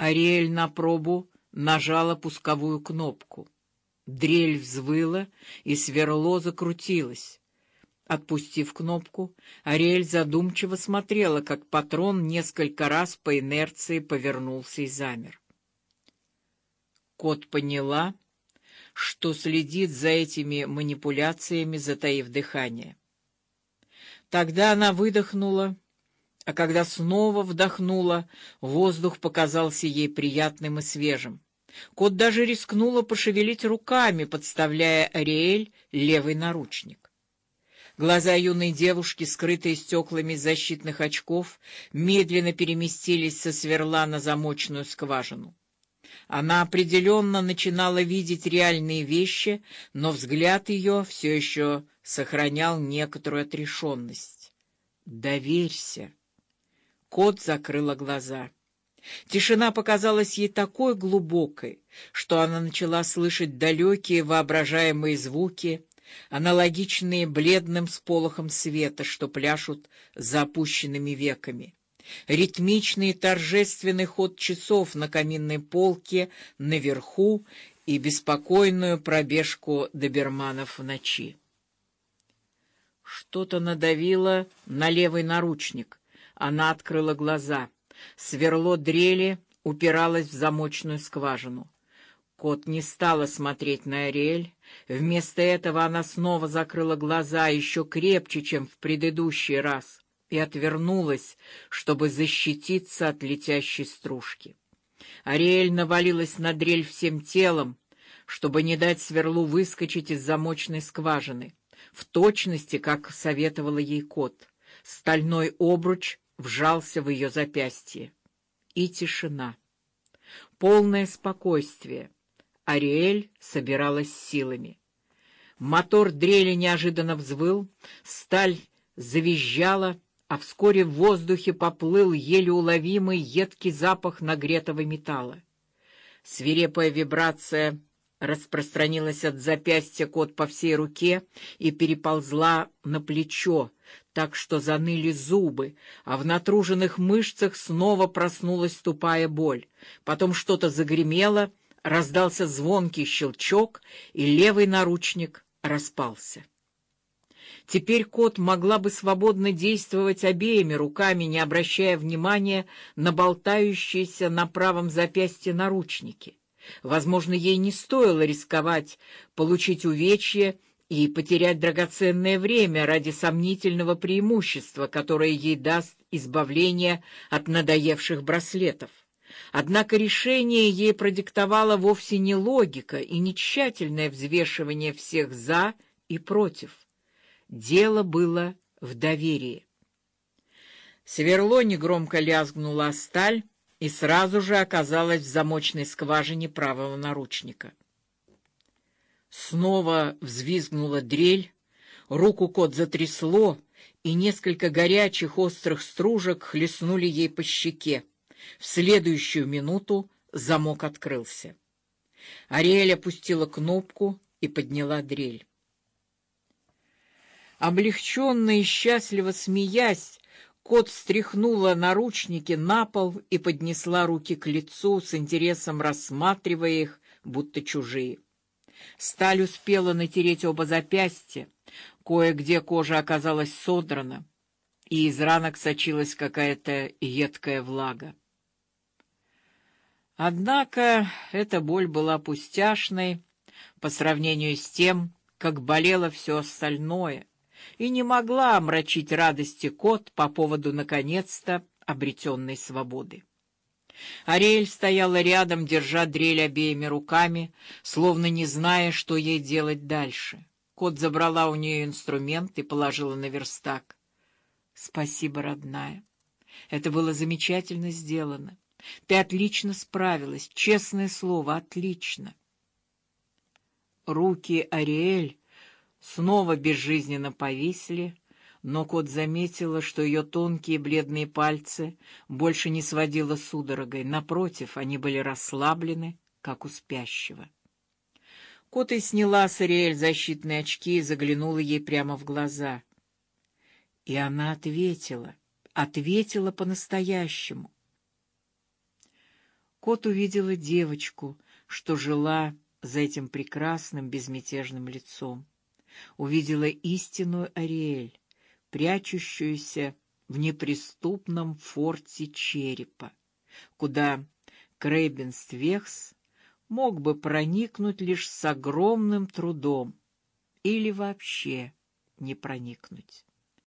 Ариэль на пробу нажала пусковую кнопку. Дрель взвыла, и сверло закрутилось. Отпустив кнопку, Ариэль задумчиво смотрела, как патрон несколько раз по инерции повернулся и замер. Кот поняла, что следит за этими манипуляциями, затаив дыхание. Тогда она выдохнула, а когда снова вдохнула, воздух показался ей приятным и свежим. Кот даже рискнула пошевелить руками, подставляя Ариэль левый наручник. Глаза юной девушки, скрытые стеклами защитных очков, медленно переместились со сверла на замочную скважину. Она определенно начинала видеть реальные вещи, но взгляд ее все еще сохранял некоторую отрешенность. Доверься. Кот закрыла глаза. Тишина показалась ей такой глубокой, что она начала слышать далекие воображаемые звуки, аналогичные бледным сполохам света, что пляшут за опущенными веками ритмичный торжественный ход часов на каминной полке наверху и беспокойную пробежку доберманов в ночи. Что-то надавило на левый наручник. Она открыла глаза. Сверло дрели упиралось в замочную скважину. Кот не стала смотреть на Ариэль. Вместо этого она снова закрыла глаза еще крепче, чем в предыдущий раз и отвернулась, чтобы защититься от летящей стружки. Ариэль навалилась на дрель всем телом, чтобы не дать сверлу выскочить из замочной скважины, в точности, как советовала ей кот. Стальной обруч вжался в ее запястье. И тишина. Полное спокойствие. Ариэль собиралась силами. Мотор дрели неожиданно взвыл, сталь завизжала, а вскоре в воздухе поплыл еле уловимый едкий запах нагретого металла. Свирепая вибрация распространилась от запястья кот по всей руке и переползла на плечо, так что заныли зубы, а в натруженных мышцах снова проснулась тупая боль. Потом что-то загремело, раздался звонкий щелчок, и левый наручник распался. Теперь кот могла бы свободно действовать обеими руками, не обращая внимания на болтающиеся на правом запястье наручники. Возможно, ей не стоило рисковать получить увечье и потерять драгоценное время ради сомнительного преимущества, которое ей даст избавление от надоевших браслетов. Однако решение ей продиктовала вовсе не логика и не тщательное взвешивание всех за и против. Дело было в доверии. Сверло негромко лязгнуло о сталь и сразу же оказалось в замочной скважине правого наручника. Снова взвизгнула дрель, руку кот затрясло, и несколько горячих острых стружек хлестнули ей по щеке. В следующую минуту замок открылся. Ариэль опустила кнопку и подняла дрель. Облегченно и счастливо смеясь, кот стряхнула наручники на пол и поднесла руки к лицу с интересом рассматривая их, будто чужие. Сталь успела натереть оба запястья, кое-где кожа оказалась содрана, и из ранок сочилась какая-то едкая влага. Однако эта боль была пустяшной по сравнению с тем, как болело все остальное и не могла омрачить радости кот по поводу наконец-то обретенной свободы. Ариэль стояла рядом, держа дрель обеими руками, словно не зная, что ей делать дальше. Кот забрала у нее инструмент и положила на верстак. Спасибо, родная. Это было замечательно сделано. Ты отлично справилась, честное слово, отлично. Руки Ариэль снова безжизненно повисли, но кот заметила, что ее тонкие бледные пальцы больше не сводило судорогой, напротив, они были расслаблены, как у спящего. Кот и сняла с Ариэль защитные очки и заглянула ей прямо в глаза. И она ответила, ответила по-настоящему. Кот увидела девочку, что жила за этим прекрасным безмятежным лицом. Увидела истинную Ариэль, прячущуюся в неприступном форте черепа, куда Крейбенствехс мог бы проникнуть лишь с огромным трудом или вообще не проникнуть.